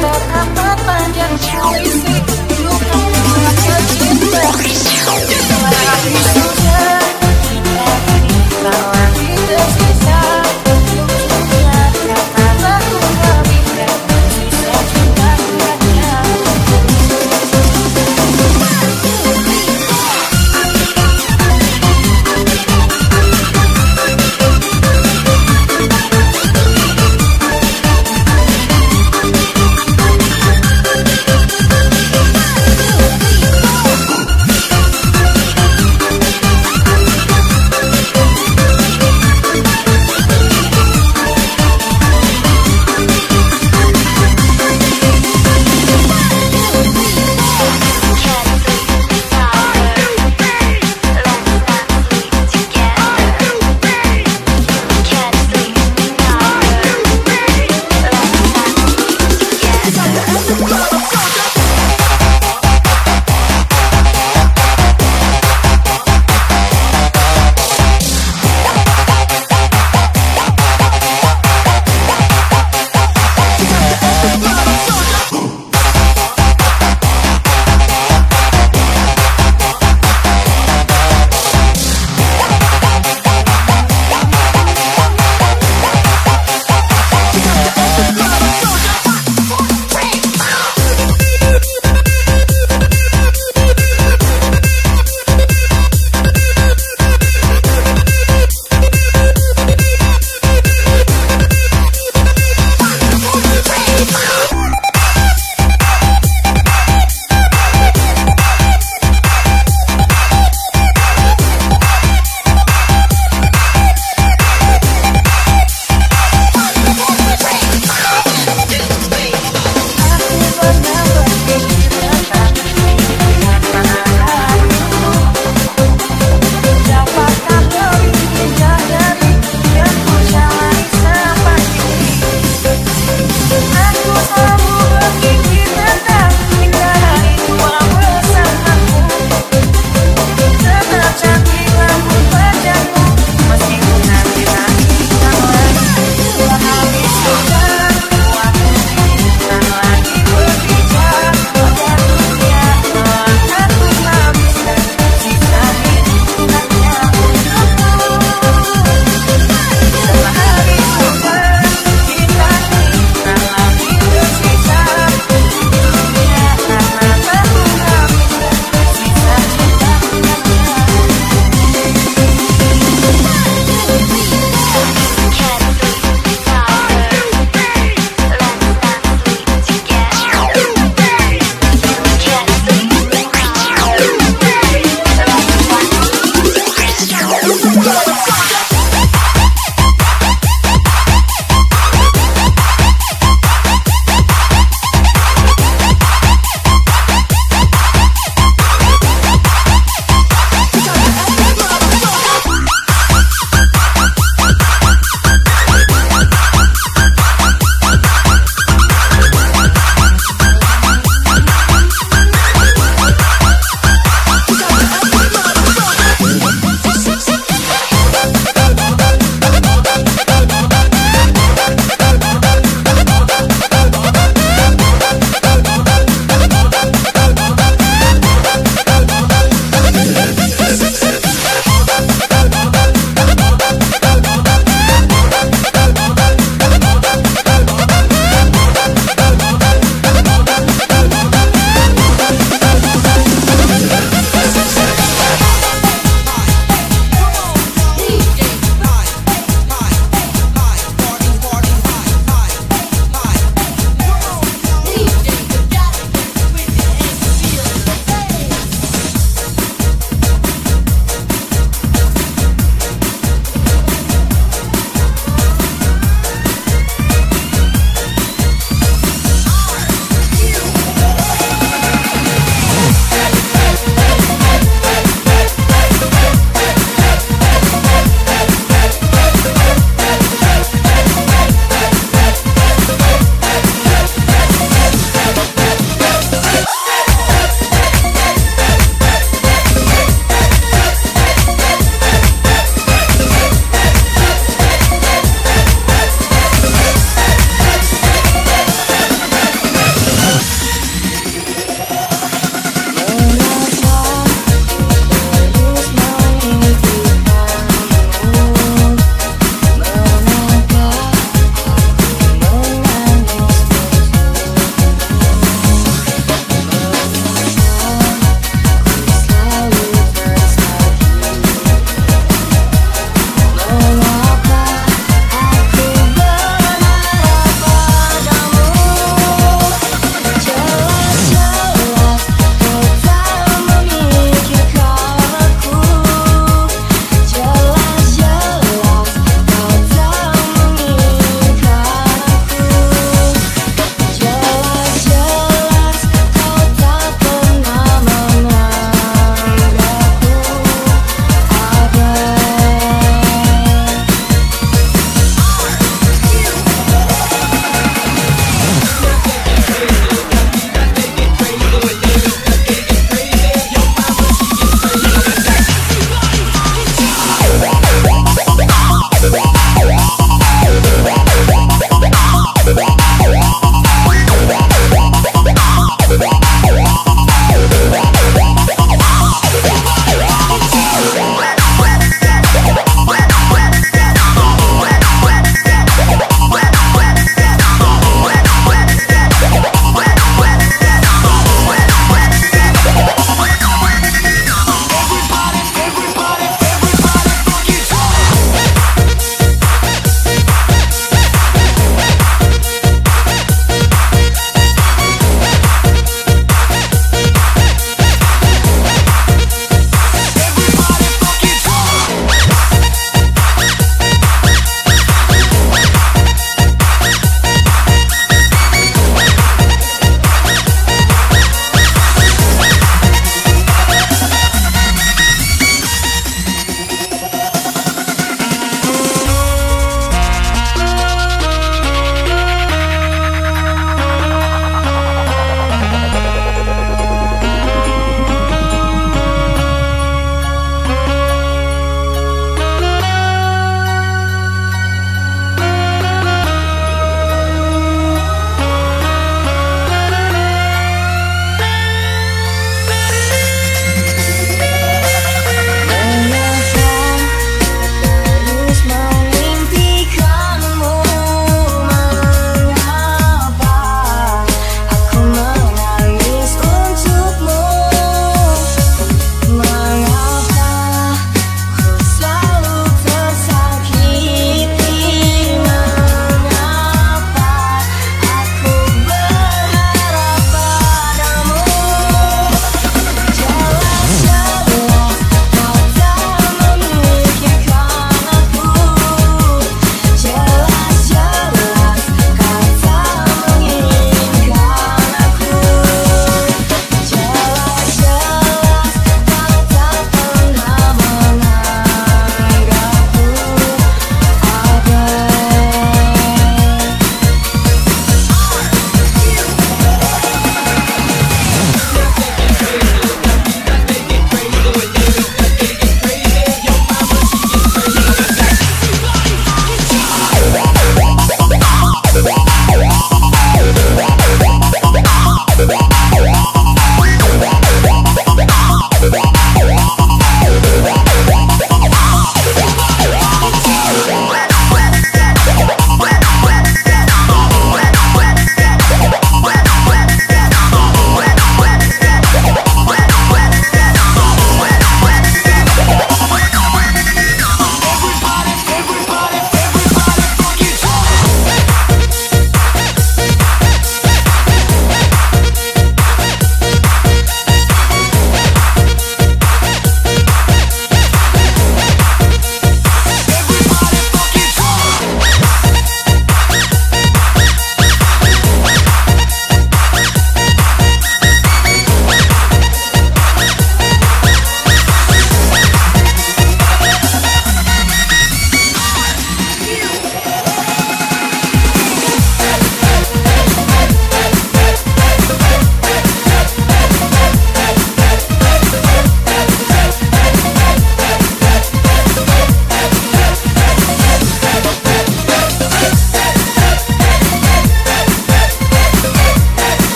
teramat panjang cuy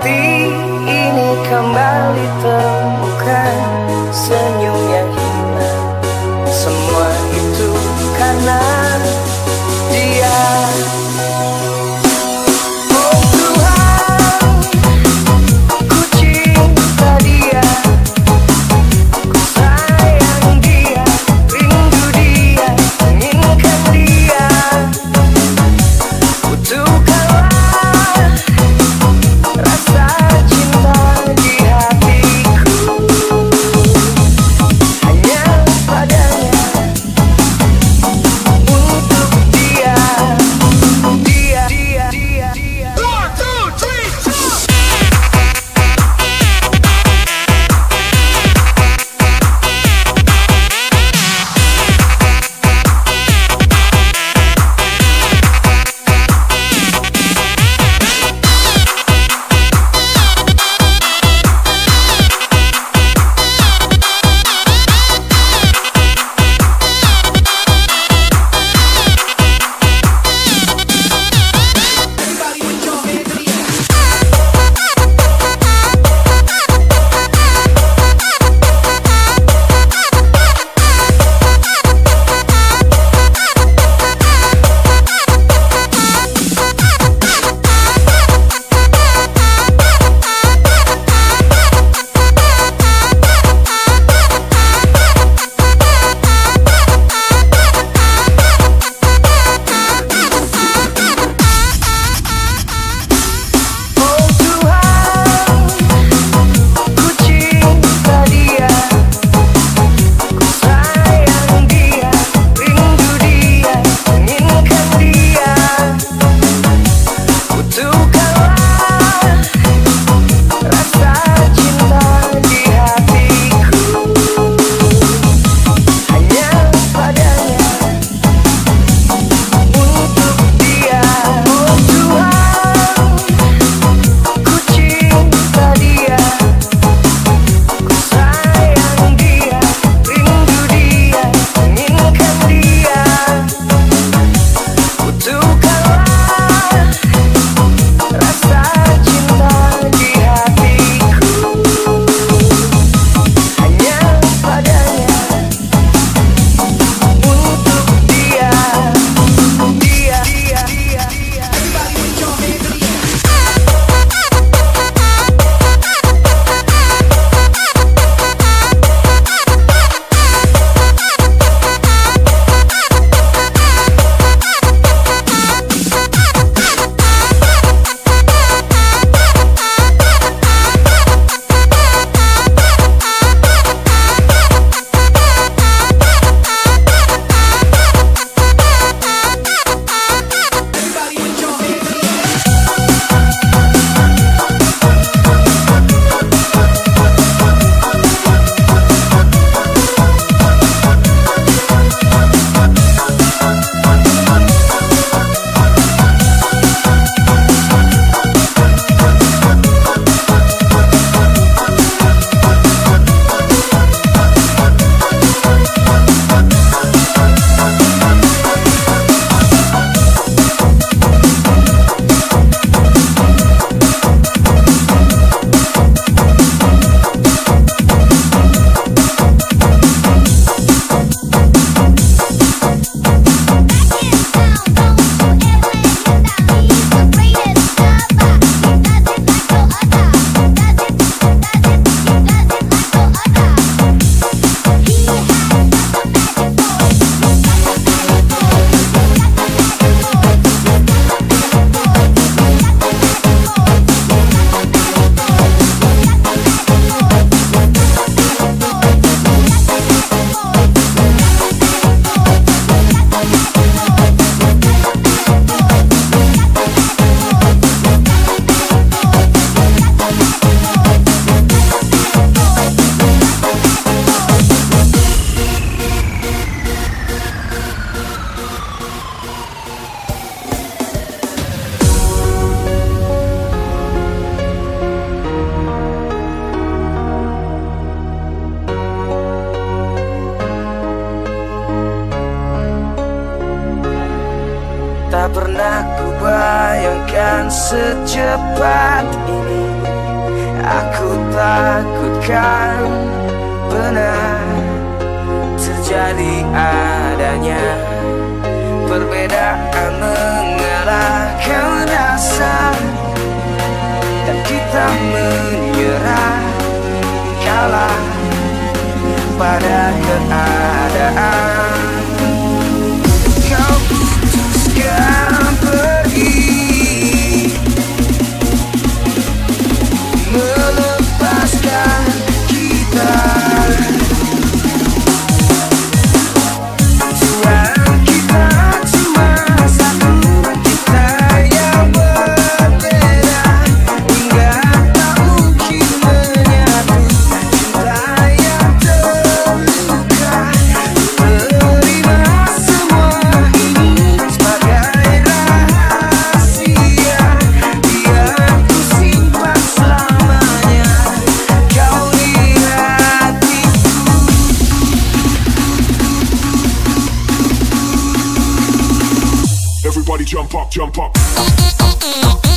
Hati Everybody jump up, jump up.